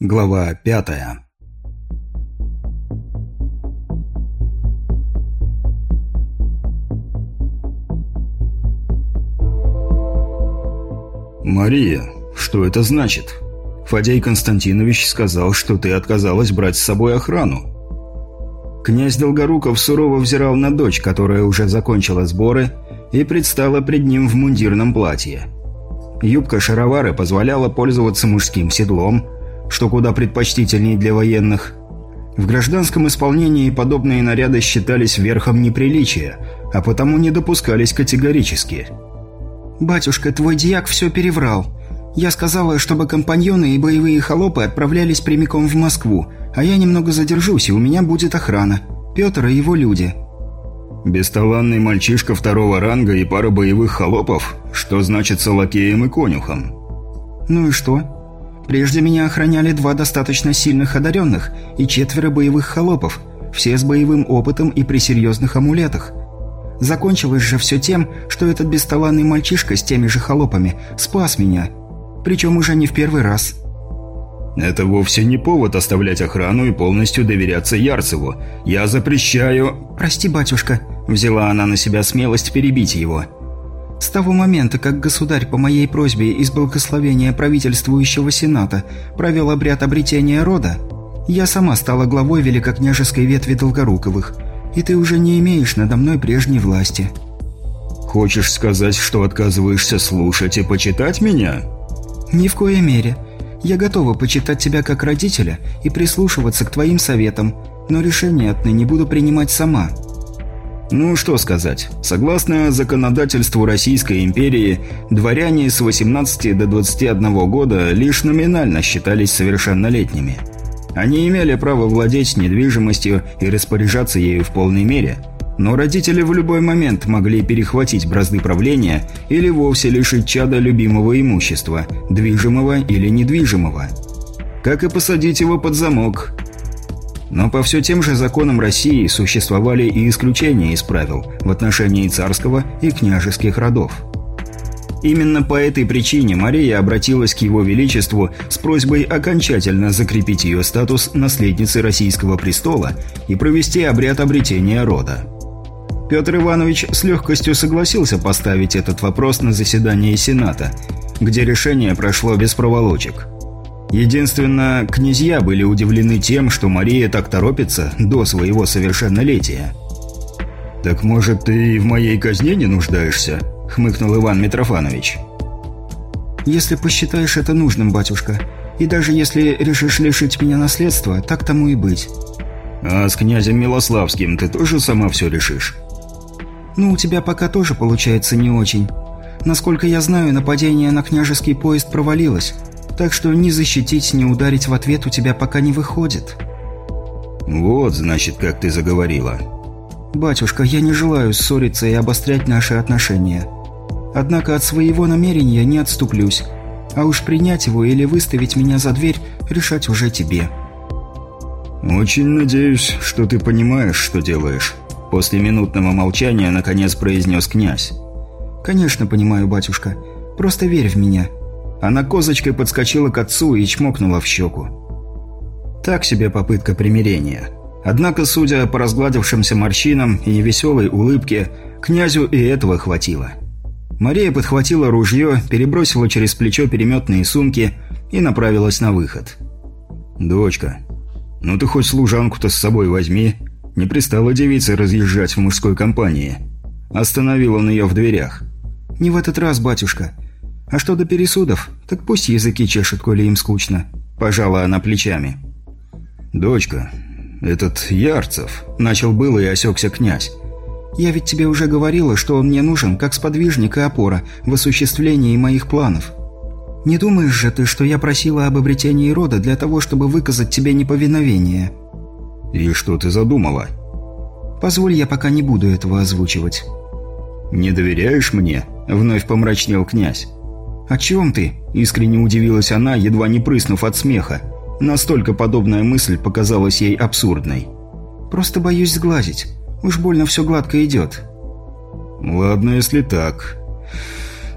Глава пятая «Мария, что это значит? Фадей Константинович сказал, что ты отказалась брать с собой охрану». Князь Долгоруков сурово взирал на дочь, которая уже закончила сборы и предстала пред ним в мундирном платье. Юбка-шаровары позволяла пользоваться мужским седлом – что куда предпочтительнее для военных. В гражданском исполнении подобные наряды считались верхом неприличия, а потому не допускались категорически. «Батюшка, твой дьяк все переврал. Я сказала, чтобы компаньоны и боевые холопы отправлялись прямиком в Москву, а я немного задержусь, и у меня будет охрана. Петр и его люди». «Бесталанный мальчишка второго ранга и пара боевых холопов? Что значится лакеем и конюхом?» «Ну и что?» Прежде меня охраняли два достаточно сильных одаренных и четверо боевых холопов, все с боевым опытом и при серьезных амулетах. Закончилось же все тем, что этот бесталанный мальчишка с теми же холопами спас меня. Причем уже не в первый раз. «Это вовсе не повод оставлять охрану и полностью доверяться Ярцеву. Я запрещаю...» «Прости, батюшка», — взяла она на себя смелость перебить его. С того момента, как государь по моей просьбе из благословения правительствующего сената провел обряд обретения рода, я сама стала главой великокняжеской ветви Долгоруковых, и ты уже не имеешь надо мной прежней власти». «Хочешь сказать, что отказываешься слушать и почитать меня?» «Ни в коей мере. Я готова почитать тебя как родителя и прислушиваться к твоим советам, но решение отныне буду принимать сама». Ну, что сказать. Согласно законодательству Российской империи, дворяне с 18 до 21 года лишь номинально считались совершеннолетними. Они имели право владеть недвижимостью и распоряжаться ею в полной мере, но родители в любой момент могли перехватить бразды правления или вовсе лишить чада любимого имущества, движимого или недвижимого. Как и посадить его под замок, но по все тем же законам России существовали и исключения из правил в отношении царского и княжеских родов. Именно по этой причине Мария обратилась к его величеству с просьбой окончательно закрепить ее статус наследницы российского престола и провести обряд обретения рода. Петр Иванович с легкостью согласился поставить этот вопрос на заседании Сената, где решение прошло без проволочек – Единственно, князья были удивлены тем, что Мария так торопится до своего совершеннолетия. «Так, может, ты и в моей казне не нуждаешься?» – хмыкнул Иван Митрофанович. «Если посчитаешь это нужным, батюшка, и даже если решишь лишить меня наследства, так тому и быть». «А с князем Милославским ты тоже сама все решишь?» «Ну, у тебя пока тоже получается не очень. Насколько я знаю, нападение на княжеский поезд провалилось, так что ни защитить, ни ударить в ответ у тебя пока не выходит». «Вот, значит, как ты заговорила». «Батюшка, я не желаю ссориться и обострять наши отношения. Однако от своего намерения не отступлюсь. А уж принять его или выставить меня за дверь решать уже тебе». «Очень надеюсь, что ты понимаешь, что делаешь», – после минутного молчания наконец произнес князь. «Конечно понимаю, батюшка. Просто верь в меня. Она козочкой подскочила к отцу и чмокнула в щеку. Так себе попытка примирения. Однако, судя по разгладившимся морщинам и невеселой улыбке, князю и этого хватило. Мария подхватила ружье, перебросила через плечо переметные сумки и направилась на выход. «Дочка, ну ты хоть служанку-то с собой возьми. Не пристала девице разъезжать в мужской компании». Остановил он ее в дверях. «Не в этот раз, батюшка. А что до пересудов, так пусть языки чешут, коли им скучно. Пожала она плечами. «Дочка, этот Ярцев...» Начал было и осекся князь. «Я ведь тебе уже говорила, что он мне нужен как сподвижник и опора в осуществлении моих планов. Не думаешь же ты, что я просила об обретении рода для того, чтобы выказать тебе неповиновение?» «И что ты задумала?» «Позволь, я пока не буду этого озвучивать». «Не доверяешь мне?» – вновь помрачнел князь. «О чем ты?» – искренне удивилась она, едва не прыснув от смеха. Настолько подобная мысль показалась ей абсурдной. «Просто боюсь сглазить. Уж больно все гладко идет». «Ладно, если так.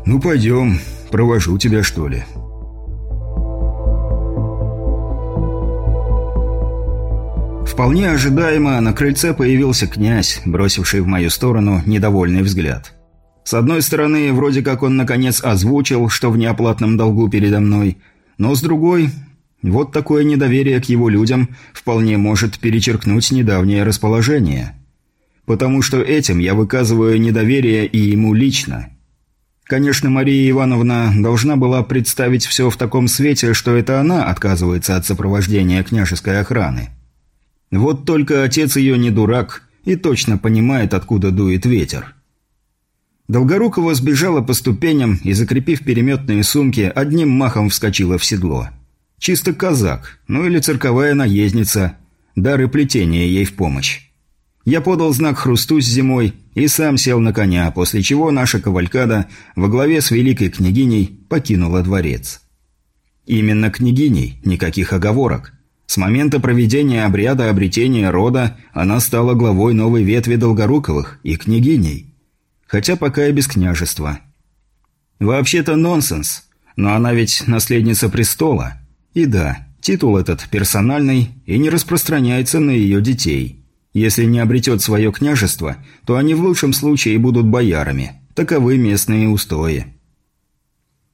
Ну, пойдем. Провожу тебя, что ли». Вполне ожидаемо на крыльце появился князь, бросивший в мою сторону недовольный взгляд. С одной стороны, вроде как он наконец озвучил, что в неоплатном долгу передо мной, но с другой, вот такое недоверие к его людям вполне может перечеркнуть недавнее расположение. Потому что этим я выказываю недоверие и ему лично. Конечно, Мария Ивановна должна была представить все в таком свете, что это она отказывается от сопровождения княжеской охраны. Вот только отец ее не дурак и точно понимает, откуда дует ветер. Долгорукова сбежала по ступеням и, закрепив переметные сумки, одним махом вскочила в седло. Чисто казак, ну или цирковая наездница. Дары плетения ей в помощь. Я подал знак хрусту с зимой и сам сел на коня, после чего наша кавалькада во главе с великой княгиней покинула дворец. Именно княгиней, никаких оговорок. С момента проведения обряда обретения рода она стала главой новой ветви Долгоруковых и княгиней. Хотя пока и без княжества. Вообще-то нонсенс, но она ведь наследница престола. И да, титул этот персональный и не распространяется на ее детей – если не обретет свое княжество, то они в лучшем случае будут боярами. Таковы местные устои.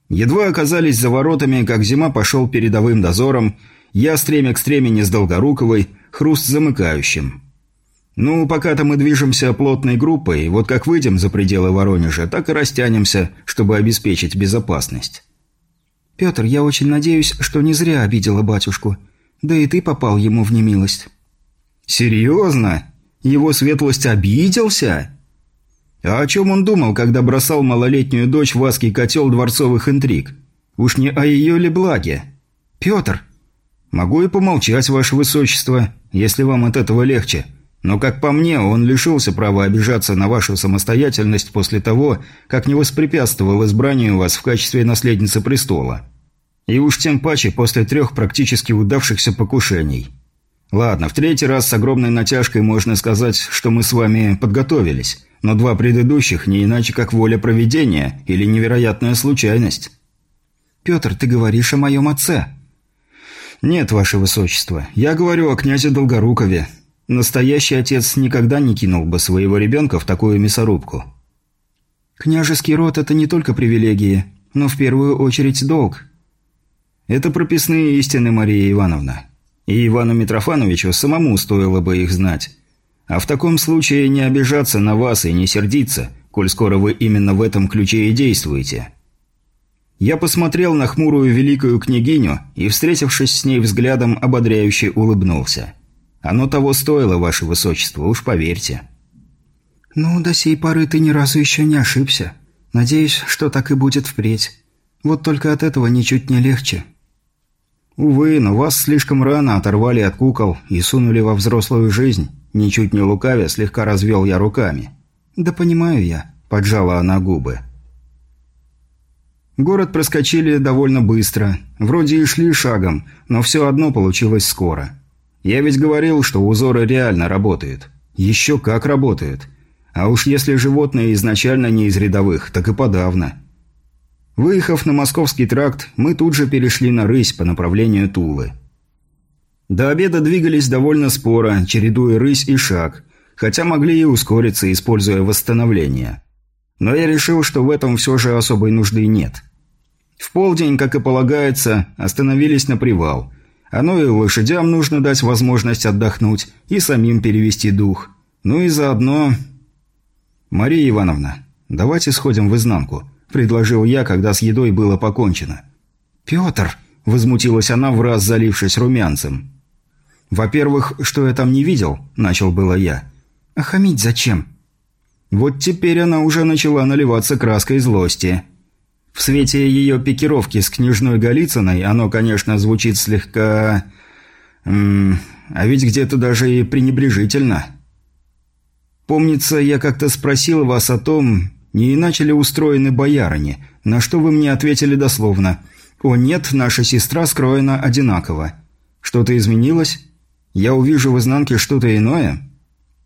Едва оказались за воротами, как зима пошел передовым дозором, я стремя к стремени с Долгоруковой, хруст замыкающим. Ну, пока-то мы движемся плотной группой, вот как выйдем за пределы Воронежа, так и растянемся, чтобы обеспечить безопасность. «Петр, я очень надеюсь, что не зря обидела батюшку. Да и ты попал ему в немилость». «Серьезно? Его светлость обиделся?» А о чем он думал, когда бросал малолетнюю дочь в адский котел дворцовых интриг? Уж не о ее ли благе? «Петр!» «Могу и помолчать, ваше высочество, если вам от этого легче. Но, как по мне, он лишился права обижаться на вашу самостоятельность после того, как не воспрепятствовал избранию вас в качестве наследницы престола. И уж тем паче после трех практически удавшихся покушений». Ладно, в третий раз с огромной натяжкой можно сказать, что мы с вами подготовились, но два предыдущих не иначе как воля проведения или невероятная случайность. Петр, ты говоришь о моем отце. Нет, ваше высочество, я говорю о князе Долгорукове. Настоящий отец никогда не кинул бы своего ребенка в такую мясорубку. Княжеский род – это не только привилегии, но в первую очередь долг. Это прописные истины, Мария Ивановна. И Ивану Митрофановичу самому стоило бы их знать. А в таком случае не обижаться на вас и не сердиться, коль скоро вы именно в этом ключе и действуете. Я посмотрел на хмурую великую княгиню и, встретившись с ней взглядом, ободряюще улыбнулся. Оно того стоило, ваше высочество, уж поверьте. «Ну, до сей поры ты ни разу еще не ошибся. Надеюсь, что так и будет впредь. Вот только от этого ничуть не легче». «Увы, но вас слишком рано оторвали от кукол и сунули во взрослую жизнь. Ничуть не лукавя, слегка развел я руками». «Да понимаю я», – поджала она губы. Город проскочили довольно быстро. Вроде и шли шагом, но все одно получилось скоро. Я ведь говорил, что узоры реально работают. Еще как работают. А уж если животные изначально не из рядовых, так и подавно. Выехав на Московский тракт, мы тут же перешли на рысь по направлению Тулы. До обеда двигались довольно споро, чередуя рысь и шаг, хотя могли и ускориться, используя восстановление. Но я решил, что в этом все же особой нужды нет. В полдень, как и полагается, остановились на привал. Оно и лошадям нужно дать возможность отдохнуть и самим перевести дух. Ну и заодно... «Мария Ивановна, давайте сходим в изнанку», – предложил я, когда с едой было покончено. «Петр!» – возмутилась она, в раз залившись румянцем. «Во-первых, что я там не видел?» – начал было я. «А хамить зачем?» Вот теперь она уже начала наливаться краской злости. В свете ее пикировки с княжной Голицыной оно, конечно, звучит слегка... М -м, а ведь где-то даже и пренебрежительно. Помнится, я как-то спросил вас о том, не иначе ли устроены боярыни, на что вы мне ответили дословно «О нет, наша сестра скроена одинаково». Что-то изменилось? Я увижу в изнанке что-то иное?»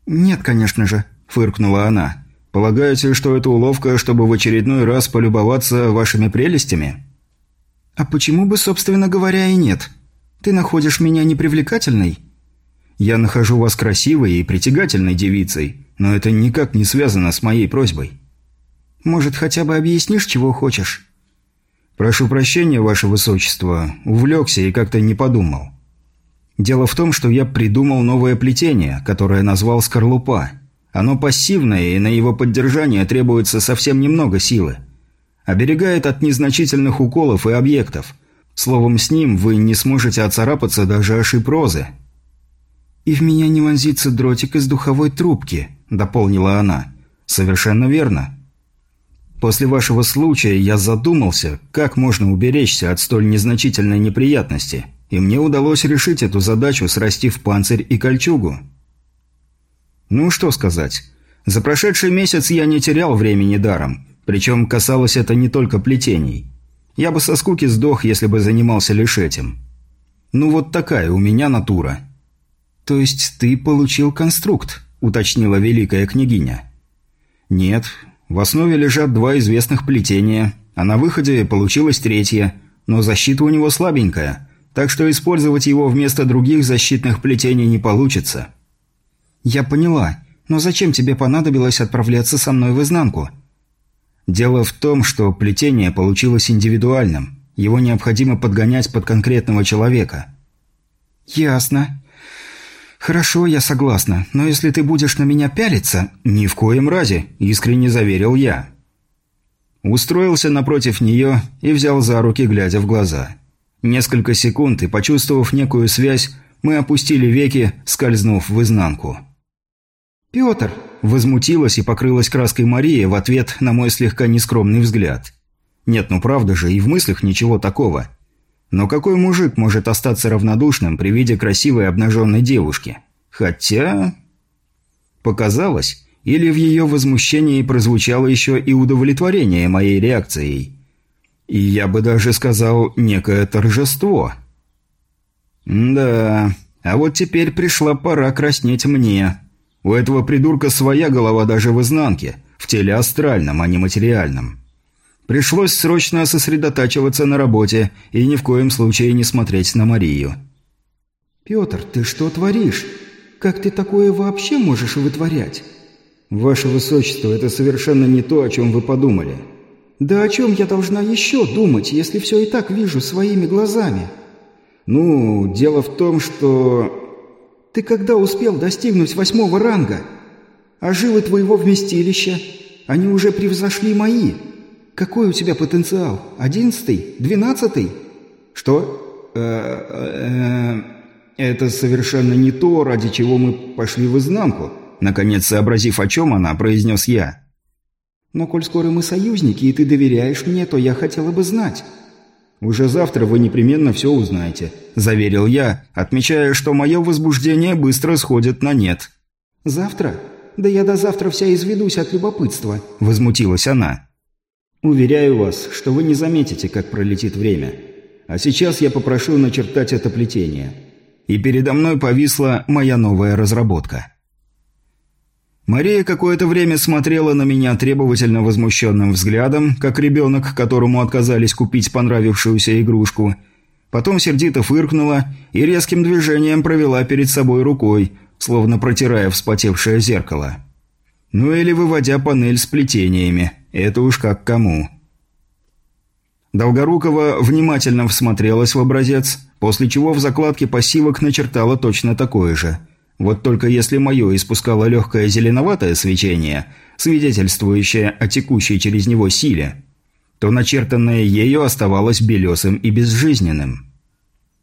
«Нет, конечно же», – фыркнула она. «Полагаете, что это уловка, чтобы в очередной раз полюбоваться вашими прелестями?» «А почему бы, собственно говоря, и нет? Ты находишь меня непривлекательной?» Я нахожу вас красивой и притягательной девицей, но это никак не связано с моей просьбой». «Может, хотя бы объяснишь, чего хочешь?» «Прошу прощения, ваше высочество, увлекся и как-то не подумал. Дело в том, что я придумал новое плетение, которое назвал «Скорлупа». Оно пассивное, и на его поддержание требуется совсем немного силы. Оберегает от незначительных уколов и объектов. Словом, с ним вы не сможете оцарапаться даже о шипрозы. «И в меня не вонзится дротик из духовой трубки», — дополнила она. «Совершенно верно. После вашего случая я задумался, как можно уберечься от столь незначительной неприятности, и мне удалось решить эту задачу, срастив панцирь и кольчугу. Ну, что сказать. За прошедший месяц я не терял времени даром, причем касалось это не только плетений. Я бы со скуки сдох, если бы занимался лишь этим. Ну, вот такая у меня натура. «То есть ты получил конструкт?» – уточнила великая княгиня. «Нет, в основе лежат два известных плетения, а на выходе получилось третье, но защита у него слабенькая, так что использовать его вместо других защитных плетений не получится. «Я поняла, но зачем тебе понадобилось отправляться со мной в изнанку?» «Дело в том, что плетение получилось индивидуальным. Его необходимо подгонять под конкретного человека». «Ясно. «Хорошо, я согласна, но если ты будешь на меня пялиться...» «Ни в коем разе», – искренне заверил я. Устроился напротив нее и взял за руки, глядя в глаза. Несколько секунд, и, почувствовав некую связь, мы опустили веки, скользнув в изнанку. «Петр!» – возмутилась и покрылась краской Мария в ответ на мой слегка нескромный взгляд. «Нет, ну правда же, и в мыслях ничего такого. Но какой мужик может остаться равнодушным при виде красивой обнаженной девушки? Хотя... Показалось, или в ее возмущении прозвучало еще и удовлетворение моей реакцией. И я бы даже сказал, некое торжество. Да, а вот теперь пришла пора краснеть мне. У этого придурка своя голова даже в изнанке, в теле астральном, а не материальном. Пришлось срочно сосредотачиваться на работе и ни в коем случае не смотреть на Марию. «Петр, ты что творишь? Как ты такое вообще можешь вытворять?» «Ваше Высочество, это совершенно не то, о чем вы подумали». «Да о чем я должна еще думать, если все и так вижу своими глазами?» «Ну, дело в том, что...» «Ты когда успел достигнуть восьмого ранга? А жилы твоего вместилища, они уже превзошли мои». Какой у тебя потенциал? Одиннадцатый? Двенадцатый?» «Что?» э, э, «Это совершенно не то, ради чего мы пошли в изнанку», наконец сообразив, о чем она, произнес я. «Но коль скоро мы союзники, и ты доверяешь мне, то я хотела бы знать». «Уже завтра вы непременно все узнаете», – заверил я, отмечая, что мое возбуждение быстро сходит на нет. «Завтра? Да я до завтра вся изведусь от любопытства», – возмутилась она. Уверяю вас, что вы не заметите, как пролетит время. А сейчас я попрошу начертать это плетение. И передо мной повисла моя новая разработка. Мария какое-то время смотрела на меня требовательно возмущенным взглядом, как ребенок, которому отказались купить понравившуюся игрушку. Потом сердито фыркнула и резким движением провела перед собой рукой, словно протирая вспотевшее зеркало. Ну или выводя панель с плетениями – это уж как кому. Долгорукова внимательно всмотрелась в образец, после чего в закладке пассивок начертала точно такое же. Вот только если мое испускало легкое зеленоватое свечение, свидетельствующее о текущей через него силе, то начертанное ею оставалось белесым и безжизненным.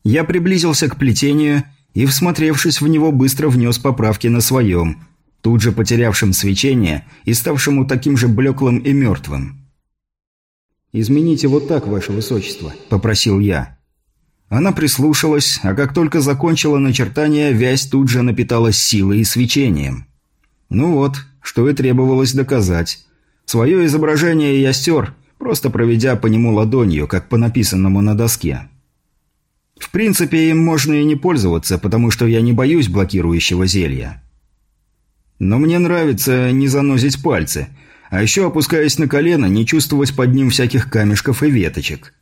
Я приблизился к плетению и, всмотревшись в него, быстро внес поправки на своем – тут же потерявшим свечение и ставшему таким же блеклым и мертвым. «Измените вот так, ваше высочество», – попросил я. Она прислушалась, а как только закончила начертание, вязь тут же напиталась силой и свечением. Ну вот, что и требовалось доказать. Свое изображение я стер, просто проведя по нему ладонью, как по написанному на доске. В принципе, им можно и не пользоваться, потому что я не боюсь блокирующего зелья. Но мне нравится не занозить пальцы, а еще, опускаясь на колено, не чувствовать под ним всяких камешков и веточек.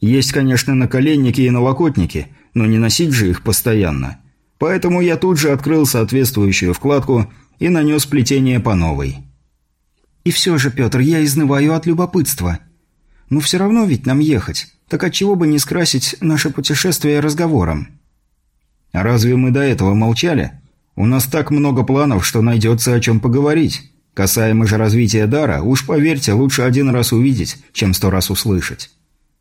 Есть, конечно, наколенники и налокотники, но не носить же их постоянно. Поэтому я тут же открыл соответствующую вкладку и нанес плетение по новой. «И все же, Петр, я изнываю от любопытства. Ну все равно ведь нам ехать. Так отчего бы не скрасить наше путешествие разговором?» «А разве мы до этого молчали? У нас так много планов, что найдется о чем поговорить. Касаемо же развития дара, уж поверьте, лучше один раз увидеть, чем сто раз услышать».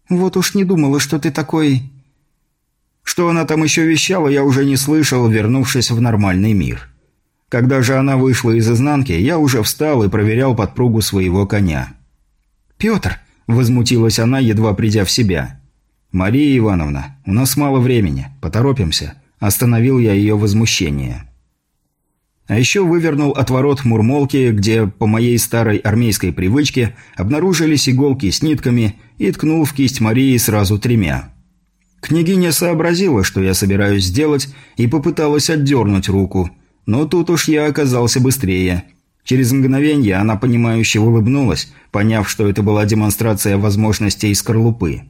«Вот уж не думала, что ты такой...» Что она там еще вещала, я уже не слышал, вернувшись в нормальный мир. Когда же она вышла из изнанки, я уже встал и проверял подпругу своего коня. «Петр!» – возмутилась она, едва придя в себя. «Мария Ивановна, у нас мало времени, поторопимся», – остановил я ее возмущение. А еще вывернул от ворот Мурмолки, где, по моей старой армейской привычке, обнаружились иголки с нитками и ткнул в кисть Марии сразу тремя. Княгиня сообразила, что я собираюсь сделать, и попыталась отдернуть руку. Но тут уж я оказался быстрее. Через мгновение она понимающе улыбнулась, поняв, что это была демонстрация возможностей скорлупы.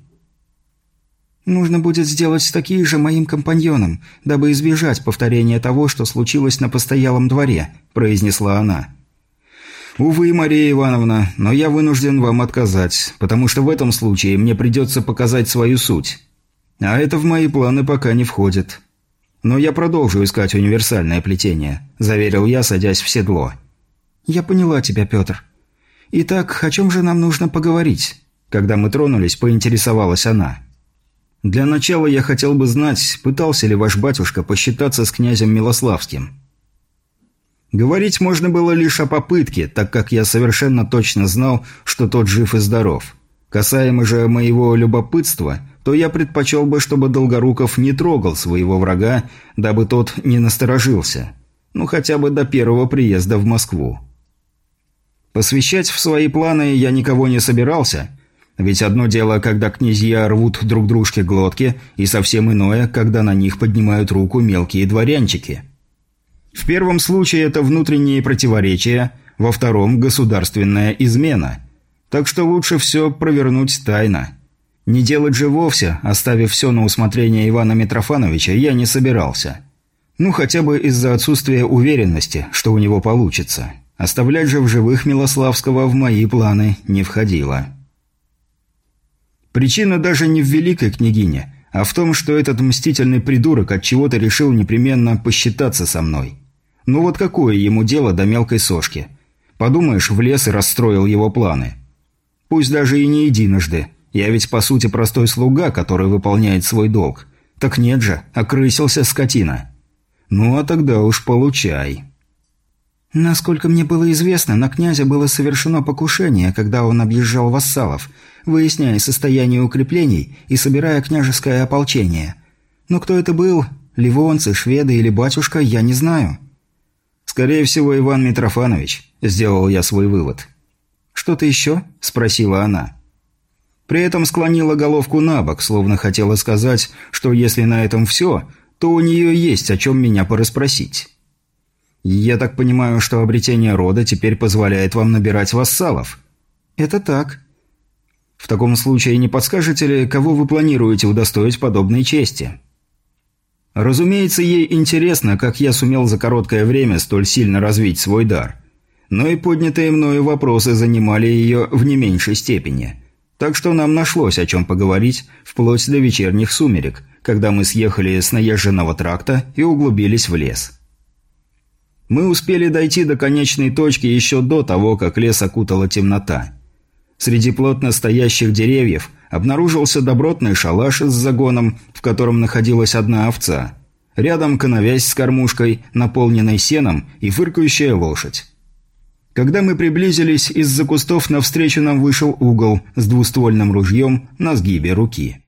«Нужно будет сделать такие же моим компаньонам, дабы избежать повторения того, что случилось на постоялом дворе», – произнесла она. «Увы, Мария Ивановна, но я вынужден вам отказать, потому что в этом случае мне придется показать свою суть». А это в мои планы пока не входит. Но я продолжу искать универсальное плетение», – заверил я, садясь в седло. «Я поняла тебя, Петр. Итак, о чем же нам нужно поговорить?» Когда мы тронулись, поинтересовалась она. «Для начала я хотел бы знать, пытался ли ваш батюшка посчитаться с князем Милославским». Говорить можно было лишь о попытке, так как я совершенно точно знал, что тот жив и здоров. Касаемо же моего любопытства, то я предпочел бы, чтобы Долгоруков не трогал своего врага, дабы тот не насторожился. Ну, хотя бы до первого приезда в Москву. Посвящать в свои планы я никого не собирался, ведь одно дело, когда князья рвут друг дружке глотки, и совсем иное, когда на них поднимают руку мелкие дворянчики. В первом случае это внутренние противоречия, во втором – государственная измена. Так что лучше все провернуть тайно. Не делать же вовсе, оставив все на усмотрение Ивана Митрофановича, я не собирался. Ну, хотя бы из-за отсутствия уверенности, что у него получится. Оставлять же в живых Милославского в мои планы не входило. Причина даже не в великой княгине, а в том, что этот мстительный придурок от чего то решил непременно посчитаться со мной. Ну вот какое ему дело до мелкой сошки? Подумаешь, в лес и расстроил его планы. Пусть даже и не единожды, я ведь, по сути, простой слуга, который выполняет свой долг. Так нет же, окрысился скотина. Ну, а тогда уж получай. Насколько мне было известно, на князя было совершено покушение, когда он объезжал вассалов, выясняя состояние укреплений и собирая княжеское ополчение. Но кто это был, ливонцы, шведы или батюшка, я не знаю. Скорее всего, Иван Митрофанович, сделал я свой вывод. «Что-то еще?» – спросила она. При этом склонила головку на бок, словно хотела сказать, что если на этом все, то у нее есть о чем меня порасспросить. «Я так понимаю, что обретение рода теперь позволяет вам набирать вассалов?» «Это так». «В таком случае не подскажете ли, кого вы планируете удостоить подобной чести?» Разумеется, ей интересно, как я сумел за короткое время столь сильно развить свой дар. Но и поднятые мною вопросы занимали ее в не меньшей степени – так что нам нашлось о чем поговорить, вплоть до вечерних сумерек, когда мы съехали с наезженного тракта и углубились в лес. Мы успели дойти до конечной точки еще до того, как лес окутала темнота. Среди плотно стоящих деревьев обнаружился добротный шалаш с загоном, в котором находилась одна овца. Рядом коновязь с кормушкой, наполненной сеном и фыркающая лошадь. Когда мы приблизились, из-за кустов навстречу нам вышел угол с двуствольным ружьем на сгибе руки.